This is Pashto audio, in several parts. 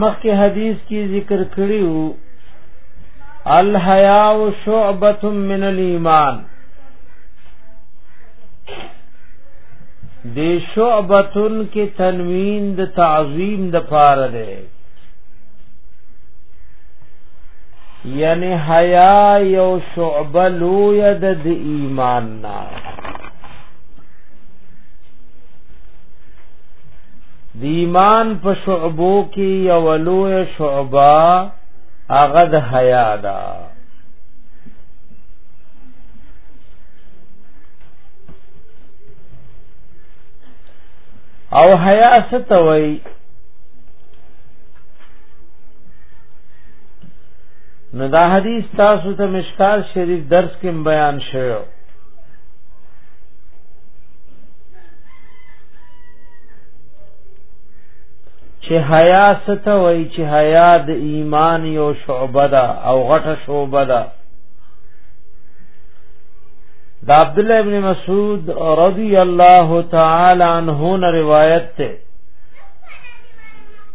مخکې حدیث کې ذکر کړیو الحیاء شعبه من الايمان دی شعبتن کې تنوین د تعظیم د پاره ده یعنی حیا یو شعبه لوی د ایمان نه د ایمان په شعبو کې یو لوی شعبه هغه د حیا ده او حیا ستوي نو دا حدیث تاسو ته مشکار شریف درس کې بیان شوی چې حیا ستو وای چې حیا د ایمان یو شعبه ده او غټه شعبه ده دا عبد الله ابن مسعود رضی الله تعالی عنہ نے روایت ته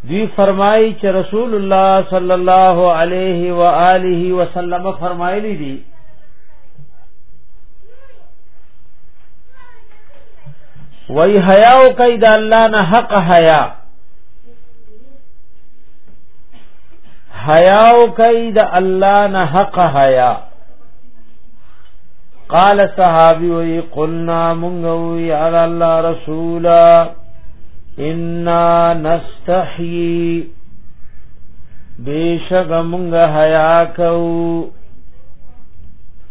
دی فرمایي چې رسول الله صلی الله علیه و آله وسلم فرمایلی دي وای حیا او کید الله نه حق حیا حیا او کید الله نه حق حیا قال صحابي وي قلنا مونږ يا الله رسول انا نستحي بشغ مونږ حیا کوو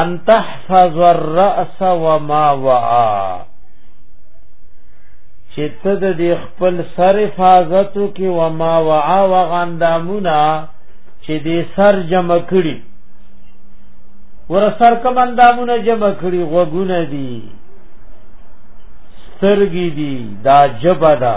ان تحفظ الراس وما وعا چې ته د دې خپل سر حفاظت کې و ما وعا و غندامونه چې دې سر جمع کړي ور سر کوم اندامونه جمع کړي غوګونه دي سترګي دي دا جبا دا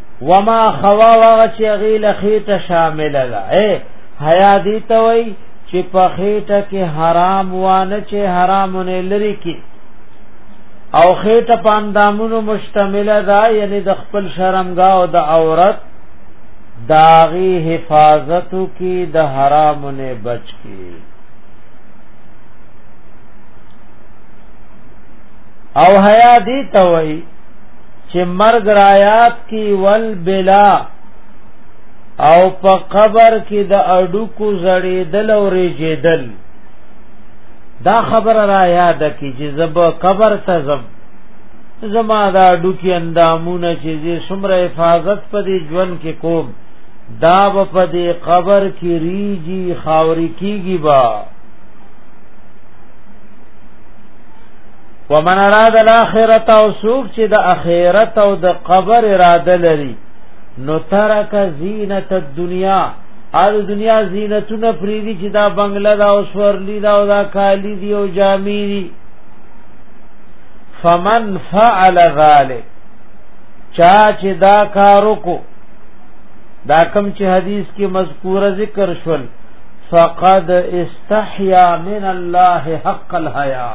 وما خوا واغ چې هغه لخیته شامل ده اے حیا دی ته وای چې په خېټه کې حرام وانه چې حرامونه لري کې او خېټه پاندامونو مشتمل ده یعنی د خپل شرمګا او د عورت داغي حفاظت کی د حرامونه بچ کی او حیا دی توئی چې مرګ رایات کی ول بلا او په قبر کې د اډوکو زړېدل او رېجېدل دا خبره را یاد کی چې زب قبر ته زب زما دا اډوکی اندامونه چې زی سمره حفاظت په دې ژوند کې کوم دا په دې قبر کې ریږي خاوري کیږي با ومن اراد الاخرت او سوق چې د اخرت او د قبر اراده لري نو ترک زینت الدنیا ار دنیا زینتونه فریدي چې دا بنگله دا او سورلی دا او دا کالی دی او جامی دی فمن فعل ذلک چا چې دا کارو کو دا کم چې حدیث کې مذکوره ذکر شول فقد اس تحیا من الله حق الحیا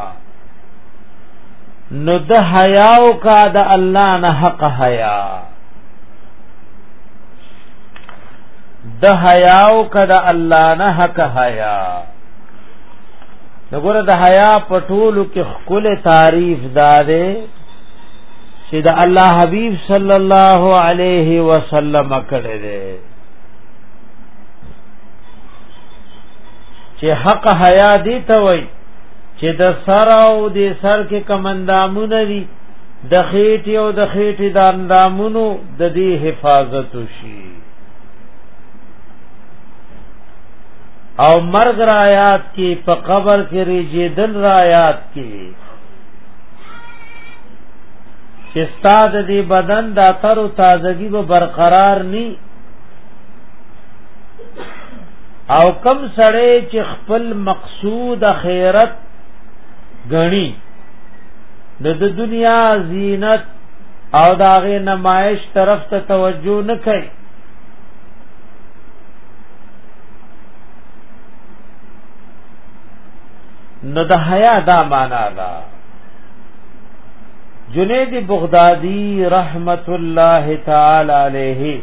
نو د حیا او کا د الله نه حق حیا د حیا او کا د الله نه حق حیا نګوره د حیا پټولو کې خپل تعریف داده چې د الله حبیب صلی الله علیه وسلم کړه چې حق حیا دی ته وای چې د سر او د سر کې کمندامونه دي د خېټې او د خېټې د اندامونو د دې حفاظت وشي او مرګ رایات کې په قبر کې ریجیدل رایات کې چې ستاد دې بدن د تر او تازگی به برقرار ني او کم سړی چې خپل مقصود خیرت غني د دنیا زینت او داغه نمایش طرف ته توجه نه کوي نو د حیا دا معنا ده جنید بغدادی رحمت الله تعالی علیه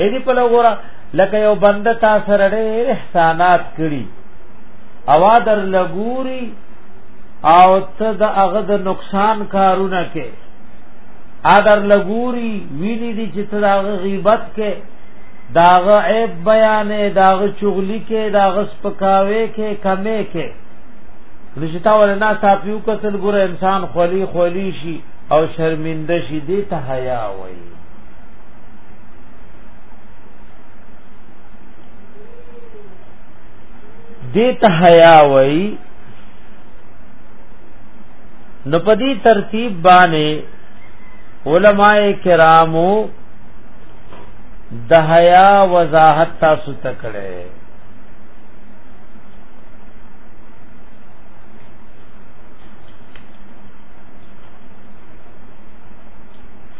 اې دې په لګورا لکه یو بند تا سره ډېر احسانات کړی اوا در لګوري او ته د هغه د نقصان کارونه کې ادر لګوري ویني دي چې ته د هغه غیبت کې داغه عیب بیانې داغه چغلی کې داغه سپکاوي کې کمې کې رشتا ولنا صافیو کتل ګره انسان خلی خلی شي او شرمنده شي دې ته حیا وایي دیتا حیا وئی نو په دې ترتیب باندې علما کرامو د حیا وضاحت تاسو ته کړې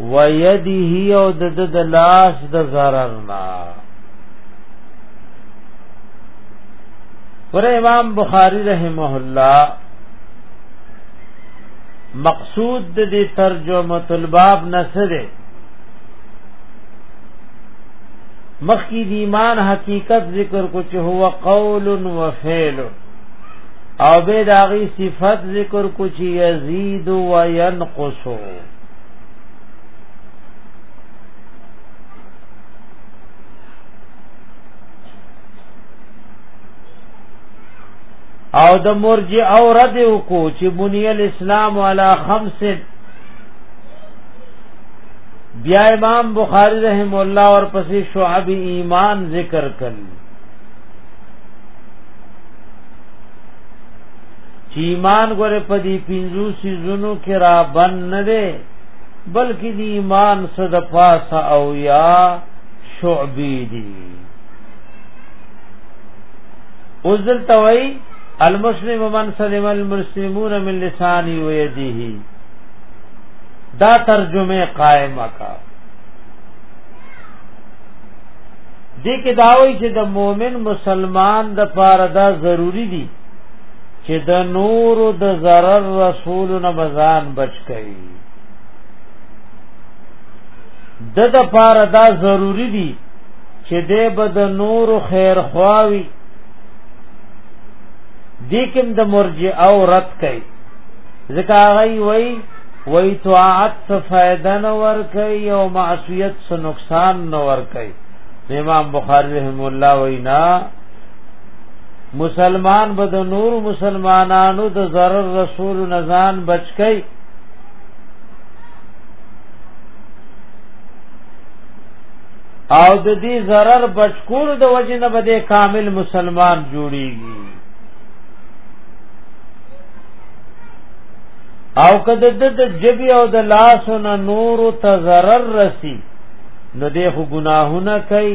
ويده او د د لاس د zarar نه ور امام بخاری رحمه الله مقصود د دې ترجمه الباب نسره مخکی د ایمان حقیقت ذکر کو چې هو قول و فعل او به داغي صفت ذکر کو چې یزيد و ينقص او د مرجع او رد کو چې بنی الاسلام علی خمس بیا امام بخاری رحم الله اور پسې شعب ایمان ذکر کړي چې ایمان غره په دې پنځو سيزونو کې را بن نه دی بلکې د ایمان صد پاسه او یا شعبې دي اوزل توي المسلم من سلم المسلمون من لسانه ويده دا ترجمه قائمه کا دې کې داوي چې د مؤمن مسلمان د پاره دا ضروری دي چې د نور د zarar رسول نه بزان بچ کړي د د پاره دا ضروری دي چې د بد نور خیر خواوي دیکم د مرجع او رد کړي ځکه هغه وی وی طاعت څه فائدہ نه ور کوي او معصیت څه نقصان نه ور کوي امام بخاری رحم الله وینا مسلمان به د نور مسلمانانو د ضرر رسول نزان بچکی او د دې ضرر بچکور د وجه نه بده کامل مسلمان جوړیږي او کده د جبی او د لاس نه نور ته ضرر رسی نو دې خو ګناهونه کوي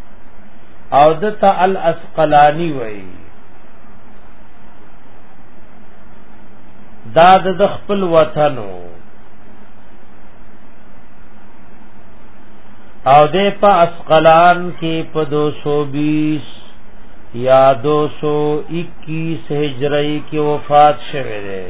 او دته الاسقلانی وای دا د خپل وطنو او د په اسقلان کې په 220 یا 221 هجری کې وفات شوه دی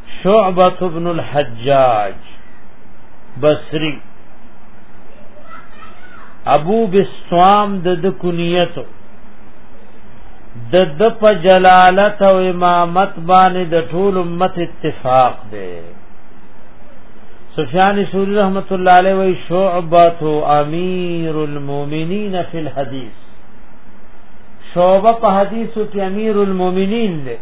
شعبت ابن الحجاج بصری ابو بسوام د د کنیت د د په جلالت او امامت باندې د ټول امت اتفاق دی سفیان ثوری رحمت الله علیه وی شعبۃ امیر المؤمنین فی الحدیث شعبہ په حدیثو کې امیر المؤمنین دی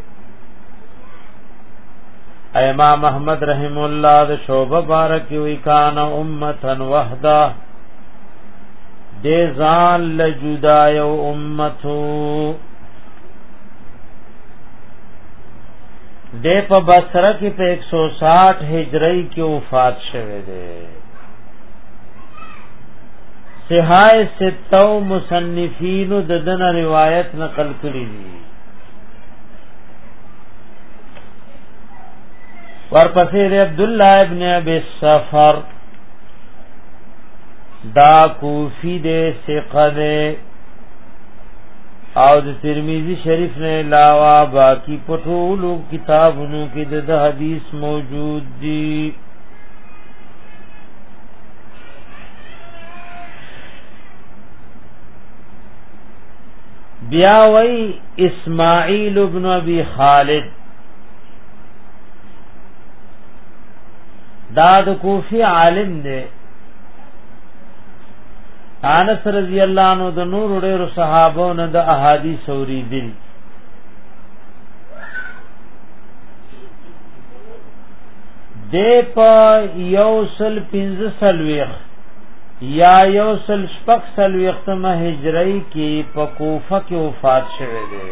امام احمد رحم الله د شوبه بارک وی کان امتن وحده د ځان له جدا یو امتو د په بصره کې په 160 هجری کې وفات شوه دی صحای ستو مصنفین د دنه روایت نقل کړی دی ورپسې د عبد الله ابن ابي سفر دا کوفی دې ثقه دې او د ترمذی شریف نه علاوه باقی پټولو کتابونو کې د حدیث موجود دي بیا وی اسماعیل ابن ابي خالد دا د کوفی عالم دی انس رضی الله عنه د نور ډیرو صحابو نه د احادیث اوریدل د په یوسل 15 سلويخ یا یو سل شپک سل ویختمه هجری کی په کوفه کې وفات شوه دی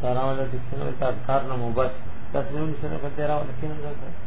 سلام علیکم څنګه تاسو کار نه مو بس تاسو نن څنګه په تیرا ولکه نه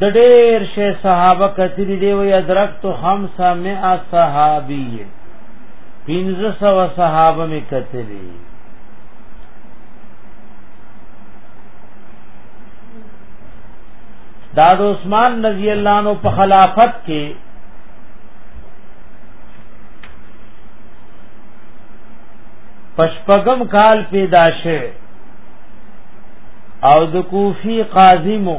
د ډېر شي صحابه کتلی دی وی ادرکت 500 صحابي 1500 صحابه می کتلی دا د عثمان رضی الله عنه په خلافت کې پشپغم کال پیدا شه او د کوفی قاضی مو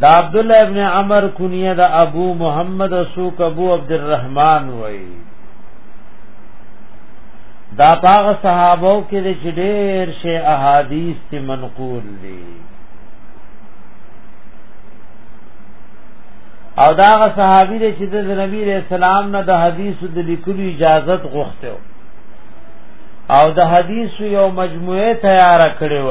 دا عبد الله ابن عمر کنیه دا ابو محمد سوق ابو عبد الرحمن وای دا پاغ صحابه کې د ډېر شی احادیث ته منقول دي او دا صحابي دي چې د نبی رسول الله نه د حدیث د لیکلو اجازه غوښته او د حدیث یو مجموعه تیار کړې و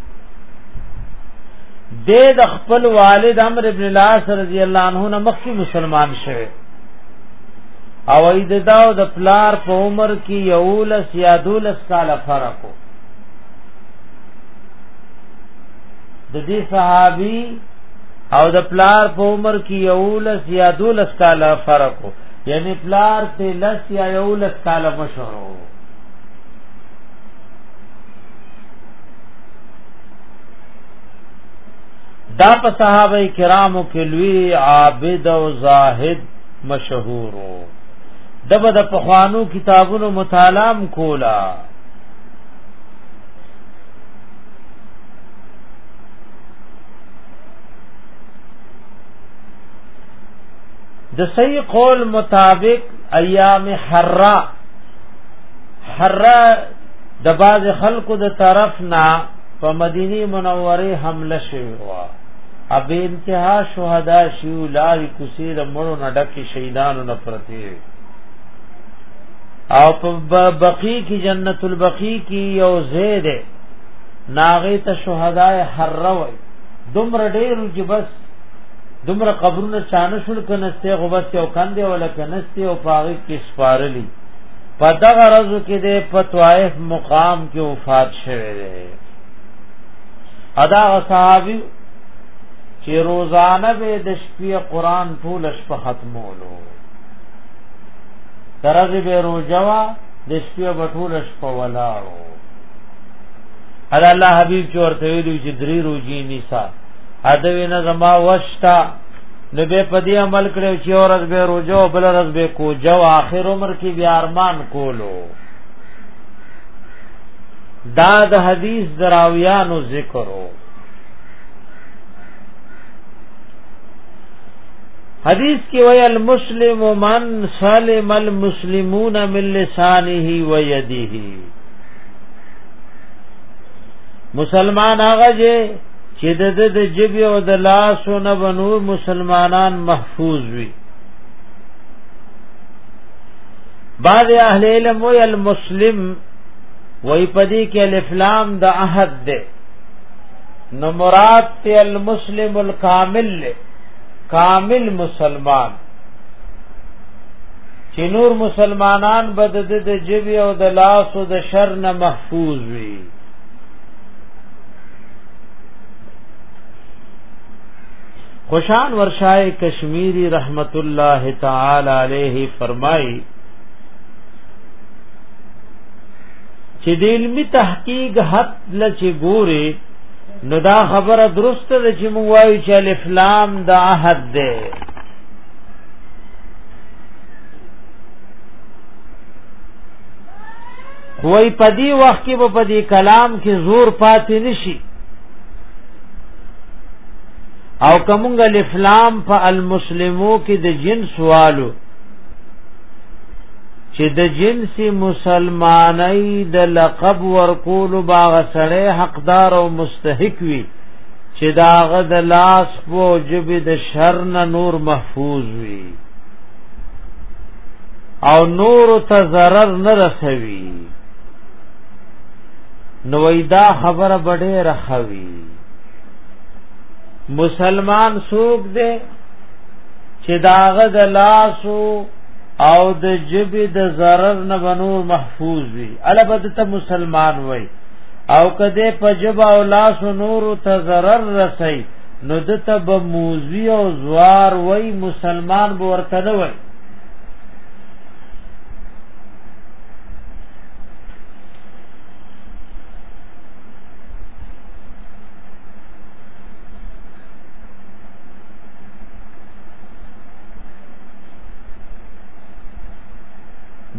د د خپل والد امر ابن العاص رضی الله عنه نه مخکې مسلمان شوه او اې د داو د پلار په عمر کې یولس یا دولس سال فرق وو د دې صحابي او د پلار په عمر کې یولس یا دولس کاله فرق وو یعنی پلار ته لس یا یولس کاله مشهور وو دا په صحابه کرامو کې لوی عابد او زاهد مشهور وو دبه د پخوانو کتابونو مطالعه کولا د صحیح قول مطابق ایام حرا حرا د باز خلکو د طرف نه په مدینه منوره حمله شوی و اب انتها شهدا شیو لار کوسی د مړو نه ډکه شهیدانو نه پرتی او په بقی کی جنت البقی کی یو زید ناغه ته شهدای حره وای دومره ډیر چې بس دومره قبرونه چانه شول کنه سته غو بس یو کاندې ولا کنه سته او پاغي کې سپارلی په دغه ورځو کې د پتوایف مقام کې وفات شوه دی ادا صحابي چې روزانه به د شپې قران ټول شپه ختمولو ترغه به روزوا د شپې به ټول شپه ولاړو ادا الله حبيب چې ورته ویلو چې درې روزي نيسا ادوی نه زما وشتا نو به په دې عمل کړو چې اورز به روزو بل ورځ به کو جو اخر عمر کې بیا ارمان کولو دا د حدیث دراویانو ذکرو حدیث کې وای المسلم من سالم المسلمون من لسانه و یده مسلمان هغه چې د د د جبی او د لاسو نه بنور مسلمانان محفوظ وي بعض اهل علم وی المسلم وی پدی کې الافلام د عهد ده نو مراد ته المسلم الکامل له کامل مسلمان چې نور مسلمانان بد د جبی او د لاسو د شر نه محفوظ وي خوشان ورشای کشمیری رحمت الله تعالی علیه فرمای چې د علمي تحقیق حد لچ ګوري نو دا خبره درست ده چې مو وایو چې الف لام د عهد ده وای په دې وخت کې په دې کلام کې زور پاتې نشي او کومګه لفلام په المسلمو کې د جنس والو چې د جنس مسلمانۍ د لقب ورکول باغ سړی حقدار او مستحق وي چې داغه د لاس په جبه د شر نه نور محفوظ وي او نور ته zarar نه رسوي نو دا خبره بډې رخوي مسلمان سوق دے چې داغه د لاسو او د جبې د zarar نه بنور محفوظ وي البته ته مسلمان وای او کده په جبا او لاسو نور ته zarar رسي نو دته به موزی او زوار وای مسلمان به ورته نه وای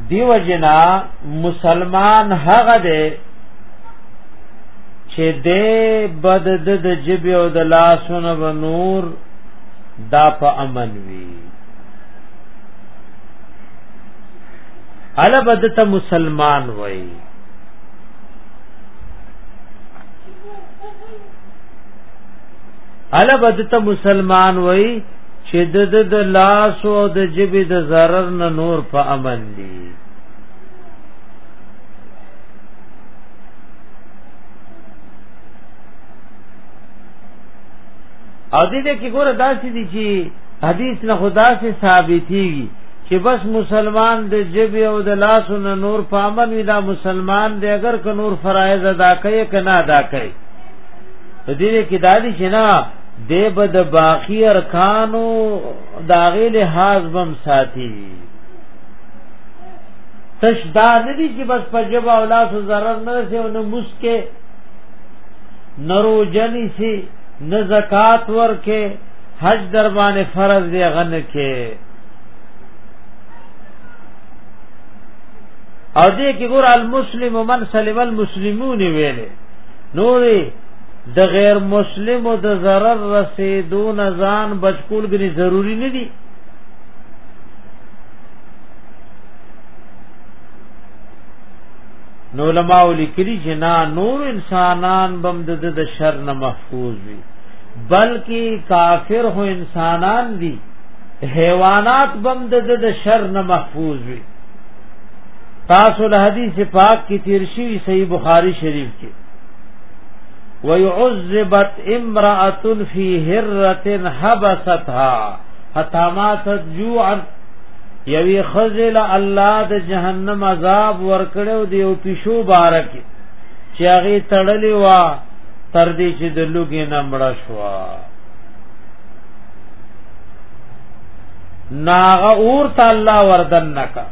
دیو جنا مسلمان هغه دی چې دې بد د جبه او د لاسونو و نور دا په امن وی الا بدته مسلمان وای الا بدته مسلمان وای چې د د لاس او د جبه د zarar نه نور په امن دي او دې دې کې ګوره داسې دي چې حدیث نه خدا سے ثابتېږي چې بس مسلمان د جبه او د لاسو نه نور پامن وي دا مسلمان دی اگر که نور فرایض ادا کوي که نه ادا کوي دې دې کې دادی چې نه دې بد باقی ارکانو داغه لحاظ بم ساتي تش دا ندی چې بس په جبا او لاس zarar نه رسي او نه مسکه نرو جنی سي نه زکات ورکه حج در باندې فرض دی غن کې او دې کې ګور المسلم من سلم المسلمون ویلې نورې د غیر مسلم او د zarar رسیدو نه ځان بچکول غني ضروری نه دي نو علماء لیکلي چې نه نور انسانان بم د د شر نه محفوظ وي بلکې کافر هو انسانان دي حیوانات بم د د شر نه محفوظ وي تاسو له حدیث پاک کې تیر شي صحیح بخاری شریف کې ويعذبت امرأة في هرة حبستها حتا ما تجوعا یوی خزل الله د جهنم عذاب ورکړو دی او پښو بارکه چې هغه تړلې وا تر دې چې د لوګې نه مړ شو ناغه اور ته الله وردن نکا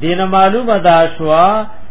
دین معلومه دا شوا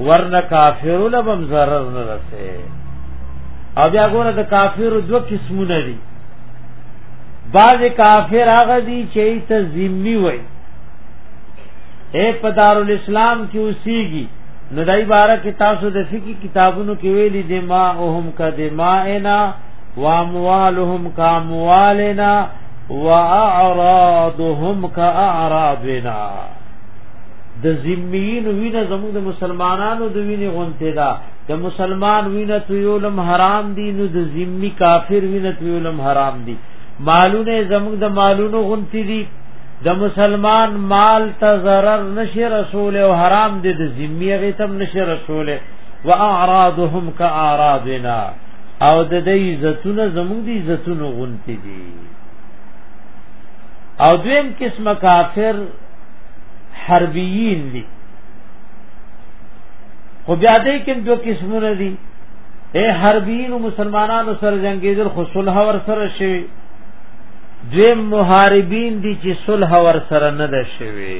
ورنه کافرو لبم zarar نه رسه او بیا ګوره د کافرو دوه قسمونه دي بعض کافر هغه دي چې ته ذمي وای اے پدار الاسلام کې اوسېږي نو دای بارا کې تاسو د فقہی کتابونو کې ویلي دما اوهم کا دمائنا واموالهم کا اموالنا واعراضهم کا اعراضنا د ذمیین وینه زموږ د مسلمانانو د وینې غونته ده د مسلمان وینه تویولم حرام دي نو د ذمی کافر وینه تویولم حرام دي مالونه زموږ د مالونو غونتی دي د مسلمان مال ته zarar نشي رسول او حرام دي د ذمی غیتم نشي رسول و اعراضهم كاعراضنا او د دې عزتونه زموږ دي عزتونه غونتی دي او دویم قسمه کافر حربیین دي خو بیا دې کې دوه قسمونه دي اے حربین مسلمانانو سره جنگیدل خو صلح ور سره شي دوی محاربین دي چې صلح ور سره نه ده شوی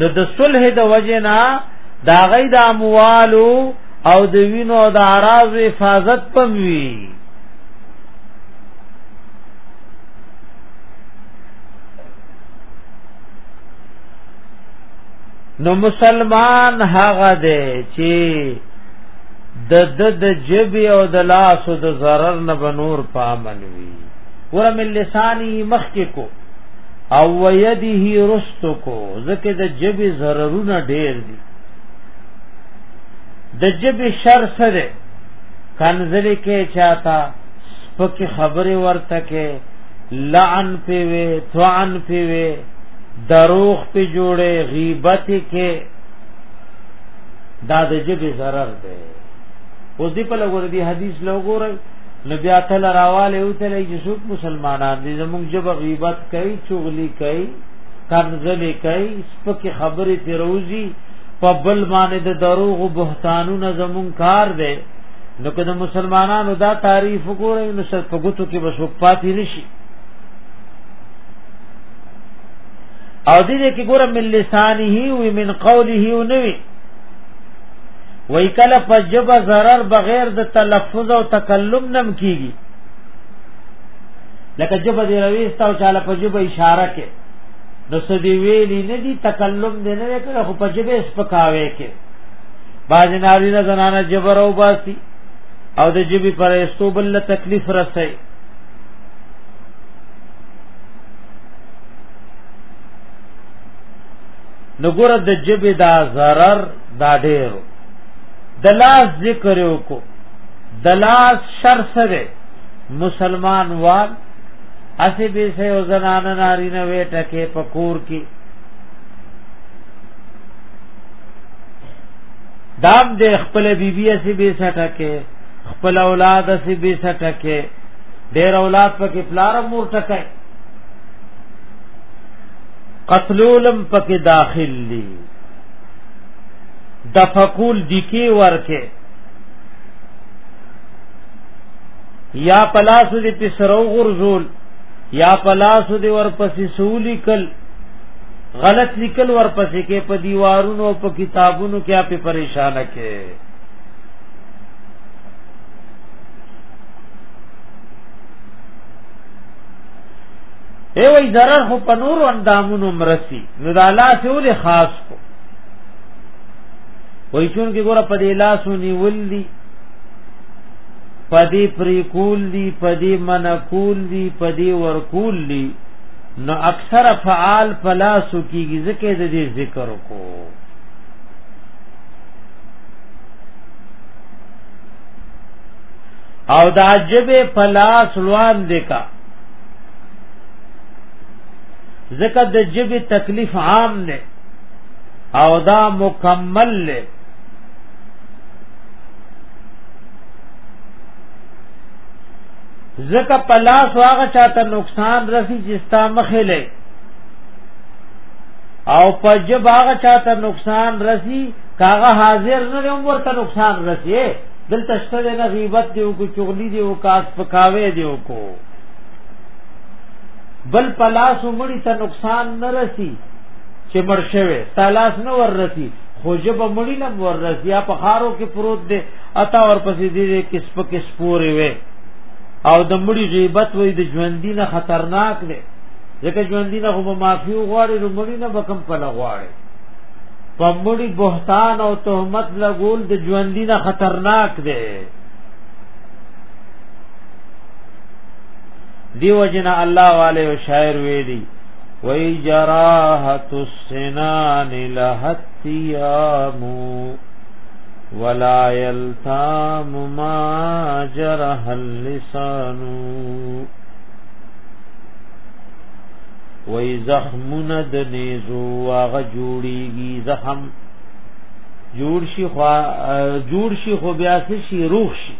نو د صلح د وجنا دا غي د اموالو او د وینو د اراض حفاظت پم وی نو مسلمان هغه دی چې د د د جبی او د لاس او د zarar نه بنور پامن وی ورم لسانی مخ کې کو او ويده رست کو زکه د جبی ضررونه ډیر دي د جبی شر سره کنزلی کې چاته سپک خبره ورته کې لعن پیوي طعن پیوي دروغ په جوړه غیبت کې دا د جبه zarar ده اوس دی په لګور دی حدیث لګور نبی اتل راواله او ته لګي څوک مسلمانان دي زموږ جبه غیبت کوي چغلی کوي کنزلی کوي سپکې خبرې تیروزی په بل باندې د دروغ او بهتانونو زمون کار دی نو که د مسلمانانو دا تعریف وګورئ نو سر په ګوتو کې بس وپاتې نشي او دې کې ګوره من لسانه او من قوله او نوي وای کله په جبه zarar بغیر د تلفظ او تکلم نم کیږي لکه جبه دی رويستا او چاله په جبه اشاره کې نو سدی ویلی نه دی تکلم دی نه کړه خو پجبه سپکاوي کې باج ناری نه زنانه جبر او باسی او د جبی پر استو بل تکلیف رسي نګور د جبی دا zarar دا ډیر دلاس ذکر یو کو دلاس شر سره مسلمان وال اسی بی سے او زنان ناری نوی ټکه پکور کی دام دې خپل بیبي بی اسی بی سټکه خپل اولاد اسی بی سټکه ډیر اولاد پکې پلار مور ټکه قتلولم پکې داخل لی دفقول دکی ورکه یا پلاسو دې پسرو غرزول یا پلاسو دې ورپسې سولی کل غلط لیکل ورپسې کې په دیوارونو په کتابونو کې اپ پریشان کې ای وای ضرر خو په نور اندامونو مرسي نو دا لاس ول خاص کو وای چون کې ګوره په دې لاسونی ولدي پدی پری کول دی پدی من کول دی پدی ور کول دی نو اکثر فعال پلاسو کیږي ځکه د دې ذکر کو او دا جبه پلاس لوان دیکا ځکه د جبه تکلیف عام نه او دا مکمل له زکه پلاس واغه چاته نقصان رسی چې ستا مخې لې او پجب هغه چاته نقصان رسی کاغه حاضر نه دی عمر ته نقصان رسی دلته شته نه غیبت دی او کو چغلی دی او کاس پکاوي دی او کو بل پلاس مړی ته نقصان نه رسی چې مرشوي تلاس نه ور رسی خو جب مړی نه ورس یا په خارو کې پروت دی اتا ور پسې دی کې سپ کې سپورې وي او د مړی غیبت وې د ژوندۍ نه خطرناک دی ځکه ژوندۍ نه هم معافي غواړي نو مړی نه بکم په لغواړي په مړی بهتان او تهمت لګول د ژوندۍ نه خطرناک دی دیو جنا الله والے او شاعر ویلی وی جراحت سنان لهتیام ولا یلتام ما جرح اللسان وای زخمون د نیزو واغه جوړیږي زخم جوړ شي خو جوړ شي خو بیا شي روح شي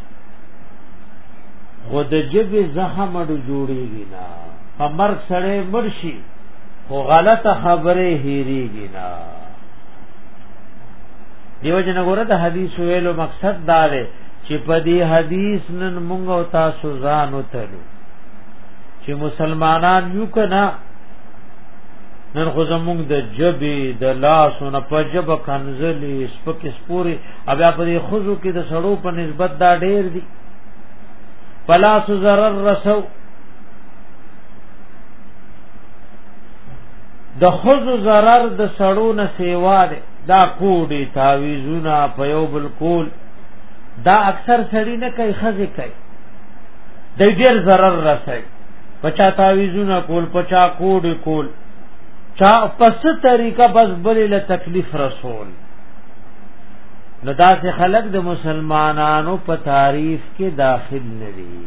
خود جب زخم اډو جوړیږي نه فمر سره مرشي خو غلط خبره هیریږي نه دیو جن غره د حدیث ویلو مقصد دا دی چې په دې حدیث نن موږ او تاسو ځان وتلو چې مسلمانان یو کنا نن خو زموږ د جبې د لاس او نه په جبه کنزلې سپک سپوري بیا په دې خزو کې د سړو په نسبت دا ډېر دي پلاس zarar رسو د خزو zarar د سړو نه سیوا ده دا کوډي تعویذونه په یو بل کول دا اکثر سړی نه کوي خزه کوي د ډیر zarar رسي پچا تعویذونه کول پچا کوډي کول چا پس طریقه بس بل له تکلیف رسول نو دا سه خلق د مسلمانانو په تعریف کې داخل نه دي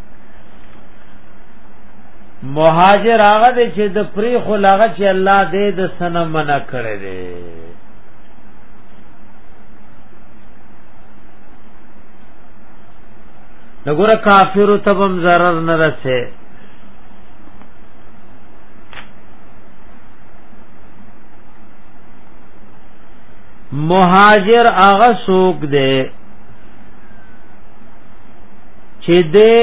مهاجر هغه دی چې د پری خو لغه چې الله دې د سنم منع کړی دی نګوره کافر تبم zarar نه رسه مهاجر هغه سوق دی چې دې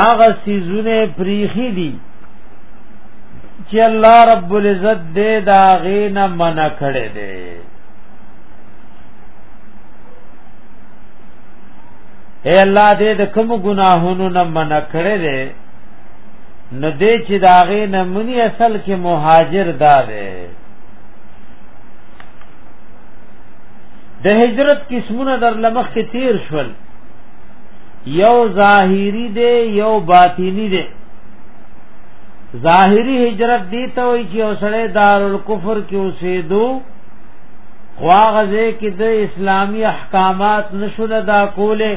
هغه سيزونه پریخي دي چې الله رب العزت دې دا غینا منع کړي دي اے الله دې د کوم ګناهونو نه منع کړي دي نو دې چې دا غینا منی اصل کې مهاجر دا دی د هجرت قسمونه در لمخ کې تیر شول یو ظاهری دی یو باطینی دی ظاهری هجرت دی ته وی چې اوسړه دارالکفر کې اوسېدو خواغزه کې د اسلامی احکامات نشو دا کوله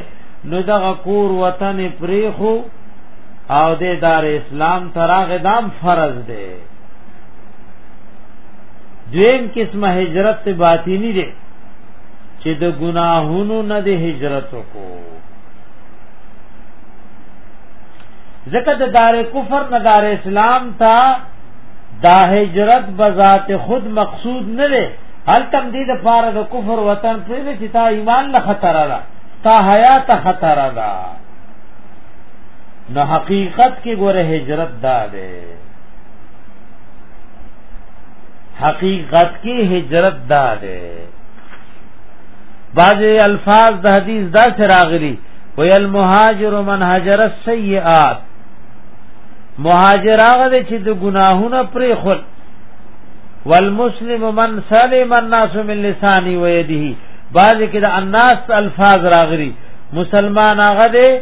نو دغه کور وطن پریخو او د دار اسلام تراغ دام فرض دی دویم قسم هجرت ته باطینی دی چې د ګناهونو نه د هجرت کو ځکه د دار کفر نه دار اسلام تا دا هجرت بذات خود مقصود نه دی هل تم دې د فارغ د کفر وطن پرې چې تا ایمان له خطر را تا حیات خطر را نو حقیقت کې ګوره هجرت دا ده حقیقت کې هجرت دا ده بعض الفاظ د حدیث دا سراغلی وی المهاجر من هجر السیئات مهاجر هغه چې د ګناهونو پرې خل والمسلم من سلم الناس من لسانی و یده بعض کې د الناس الفاظ راغلی مسلمان هغه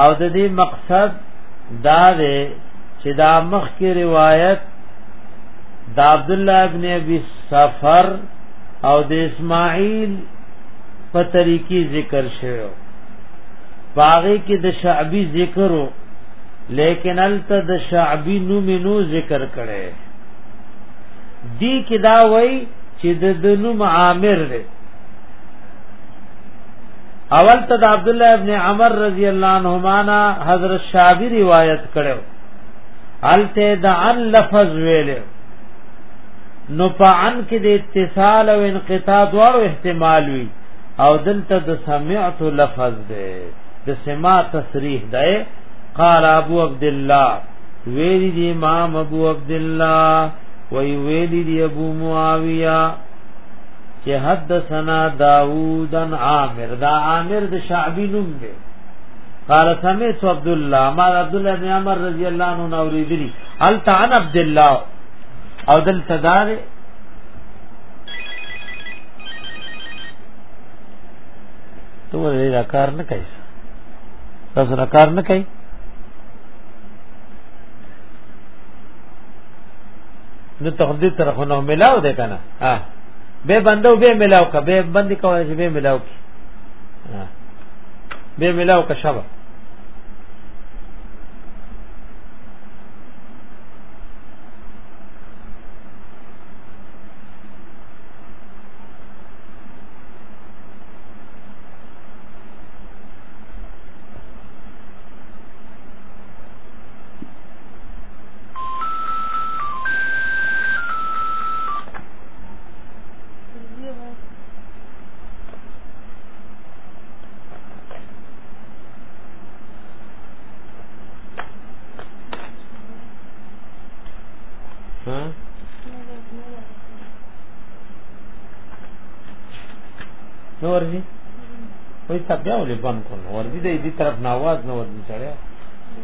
او د دې مقصد دا دی چې دا مخ کې روایت د عبد الله ابن ابي سفر او د اسماعیل په طریقې ذکر شوی باغې کې د شعبي ذکرو لیکن الته د شعبي نوم نو ذکر کړي دی کې دا وای چې د نوم عامر دی اول ته د عبد الله ابن عمر رضی الله عنهما نا حضرت شابی روایت کړو الته د ان لفظ ویل نو پان کې د اتصال او انقطاع دواړو احتمال وی او دلته د سمعت لفظ دی د سما تصریح دی قال ابو عبد الله ویلی دی امام ابو عبد الله وی ویلی دی ابو معاویه چې حدثنا داوود عن عامر دا عامر د شعبی نوم دی قال سمعت عبد الله ما عبد الله بن عمر رضی الله عنه نوریدلی هل تعن عبد الله او دل تدار تو ولې دا کار نه کوي تاسو دا کار نه کوي نو تخدید تر خو نو ملاو ده کنه ها به بندو به ملاو کا به بندي کوي چې به ملاو کی ها به ملاو کا شبا نو ورځي وای تا بیا ولې بند کړو ورځي دې دې طرف ناواز نو ورځي چړیا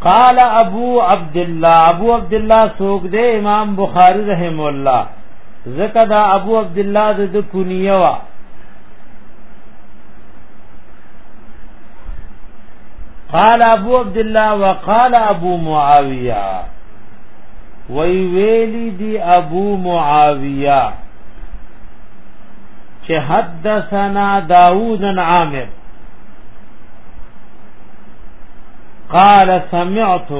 قال ابو عبد الله ابو عبد الله سوق دے امام بخاری رحم الله زکه دا ابو عبد الله د کنیه وا قال ابو عبد الله وقال ابو معاويه وی ویلی دی ابو معاویه چې حدثنا داوود عامر قال سمعت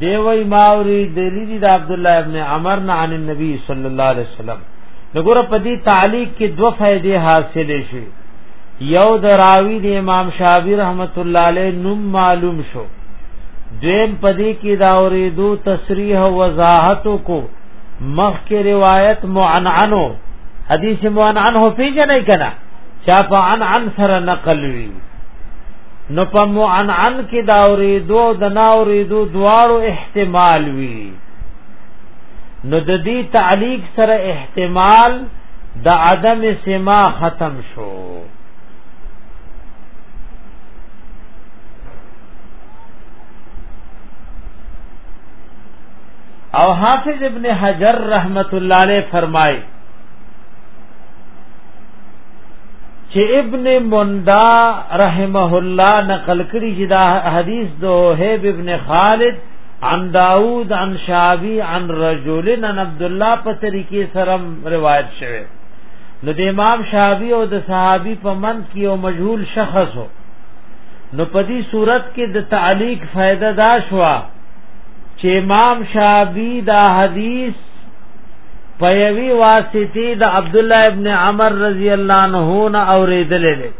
دی وی ماوری دلی دی د عبد الله ابن عمر نه عن النبي صلی الله علیه وسلم نګور په دې تعلیق کې دوه فائدې حاصل شي یو د راوی د امام شافعی رحمت الله علیه نوم معلوم شو دیم پدې کې دا اورېدو تصریح او وضاحت کو مخ کې روایت معنعنو حدیث معنعن هو پیژنې کنا چا په عن عن سره نقل وی نو په معنعن کې دا اورې دو د نا اورې دو دواړو احتمال وی نو د دې تعلیق سره احتمال د عدم سما ختم شو او حافظ ابن حجر رحمت الله علیه فرمای چې ابن مندا رحمه الله نقل کړي چې دا حدیث دو هیب ابن خالد عن داود عن شعبی عن رجلن عن عبداللہ پا طریقی سرم روایت شوه نو د امام شعبی او د صحابی په من کې او مجهول شخص هو نو په دې صورت کې د تعلیق فائدہ دا شوا چې امام شابی دا حدیث پیوی واسطی د عبد الله ابن عمر رضی الله عنه نه اوریدلې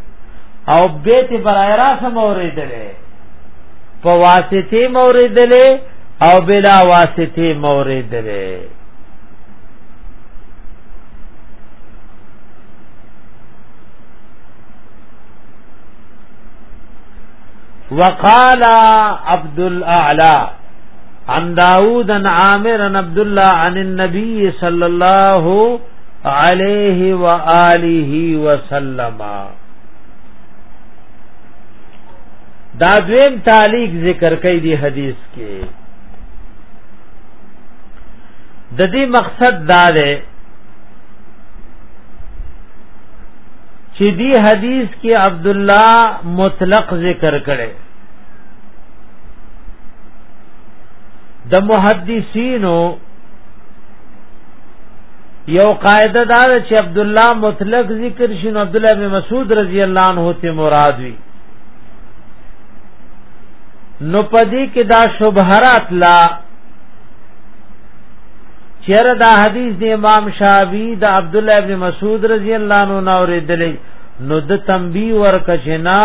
او بیت پر ایرا سم اوریدلې په واسطه موریدلې او بلا واسطه موریدلې وقال عبد الاعلى عن داود عن عامر عن عبد الله عن النبي صلى الله عليه واله وسلم دا دویم تعلیق ذکر کوي دی حدیث کې د دې مقصد دا دی چې دی حدیث کې عبد الله مطلق ذکر کړي د محدثینو یو قاعده دا چې عبد الله مطلق ذکر شین عبد الله بن مسعود رضی الله عنه ته مراد وی نو پدې کې دا شبهرات لا چیر دا حدیث دی امام شافعی د عبد الله ابن مسعود رضی الله عنه نوریدل نو د تنبی ورکشنا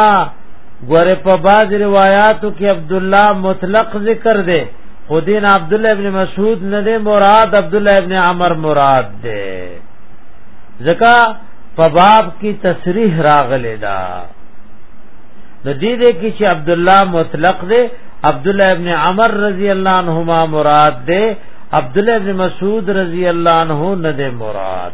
ګوره په باز روایتو کې عبد الله مطلق ذکر دی خودین عبد الله ابن مسعود نه دی مراد عبد الله ابن عمر مراد دی زکا په باب کې تصریح راغلی دا نو دې دې کې چې عبد الله مطلق دی عبد الله ابن عمر رضی الله عنهما مراد دی عبد الله بن مسعود رضی الله عنه نه ده مراد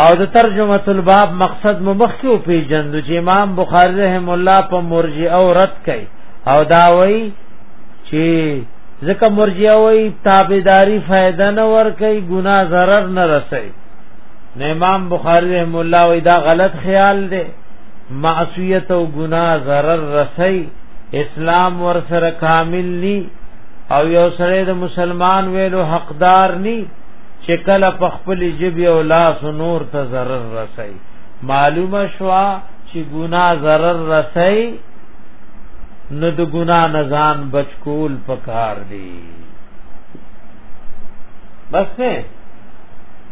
او د ترجمه الباب مقصد مو مخکې پیجندو چې امام بخاری رحم الله په مرجئه او رد کوي او دا وایي چې ځکه مرجئه وایي تابعداري فائدہ نه ور کوي ګناه zarar نه رسي نو امام بخاری رحم الله وایي دا غلط خیال دی معصیت او ګناه zarar رسي اسلام ور سره کامل ني او یو سره د مسلمان ویلو حقدار ني چې کله په خپل جبي او لاس نور ته zarar رسي معلومه شوا چې ګناه zarar رسي نو د ګنا نزان بچکول پکار دی بس نه